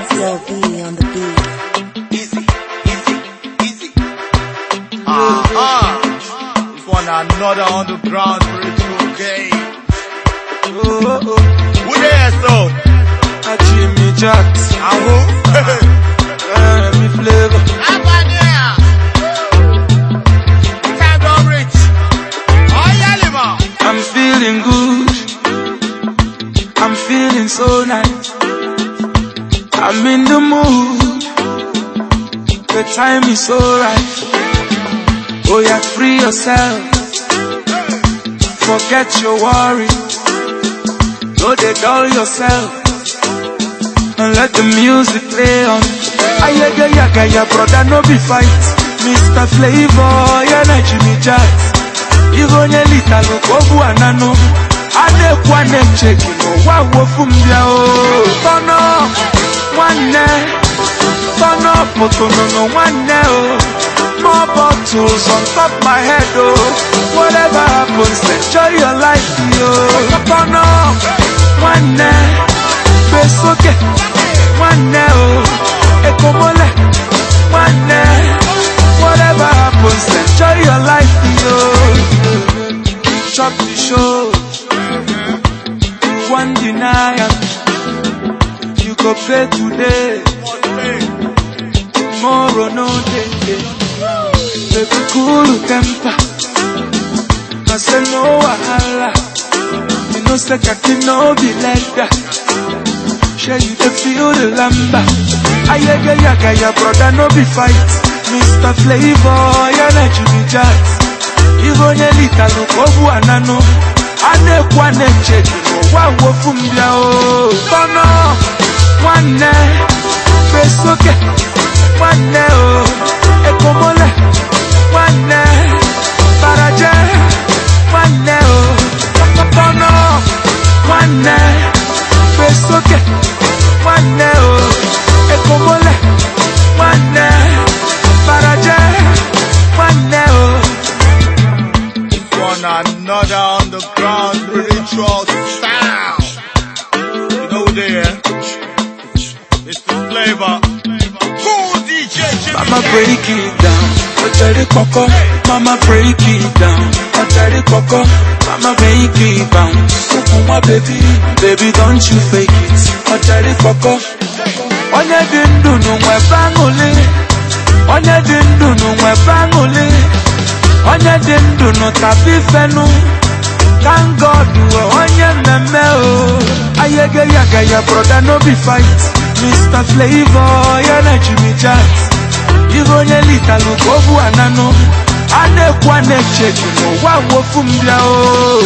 On the beat. Easy, easy, easy. One another. Oh, oh, oh. Who so? And who? Abania. Time don't reach. Oh, yeah. I'm feeling good. I'm feeling so nice. I'm in the mood. The time is so right. Oh yeah, free yourself. Forget your worry. No, they dull yourself. And let the music play on. Ayaga yaga ya brother, no be fight. Mr. Flavour, yeah, na Jimmy Jatt. Igo onye litalụ ka ọ bụ ananụ a na-ekwu a na-eche gị n'ụwa wofu mbịa oh. O tọnọ nwanne tọnọ pụtụnụnụ nwanne o. More bottles on top my head o. Whatever happens enjoy your life yo. Tọnọ nwanne. Besoke nwanne o. Ekomole nwanne. Whatever happens enjoy your go pay today. Tomorrow no dey baby cool temper. I say no wahala. You know say kaki no be like that. You dey feel the lamba ayege yaga ya brother no be fight. Mr flavour ya na jimmy jatt ibe onye litalụ ka ọ bụ ananụ a na-ekwu a na-eche gị n'ụwa wofu mbịa o oh. tọnọ besoke nwanne o oh, ekomole nwanne baraje nwanne o oh, tọnọ nwanne besoke nwanne o oh, ekomole nwanne baraje nwanne o This one another underground spiritual sound. You know who Mama break it down, ọjàre kọ̀kọ́. Mama break it down, ọjàre kọ̀kọ́. Mama make it bounce. Okun wa baby, baby don't you fake it. ọjàre kọ̀kọ́. Onye dị ndụ n'ụwa ebe aṅụlị. Onye dị ndụ n'ụwa ebe aṅụlị. Onye dị ndụ n'ụtabi fenu. Thank God we're onye mmemme o. Ayege yaga ya brother no be fight. Mr. Flavour ya na Jimmy Jatt. Ibe onye litalụ ka bụ ananụ a na-ekwu a na-eche gị n'ụwa wofu mbịa o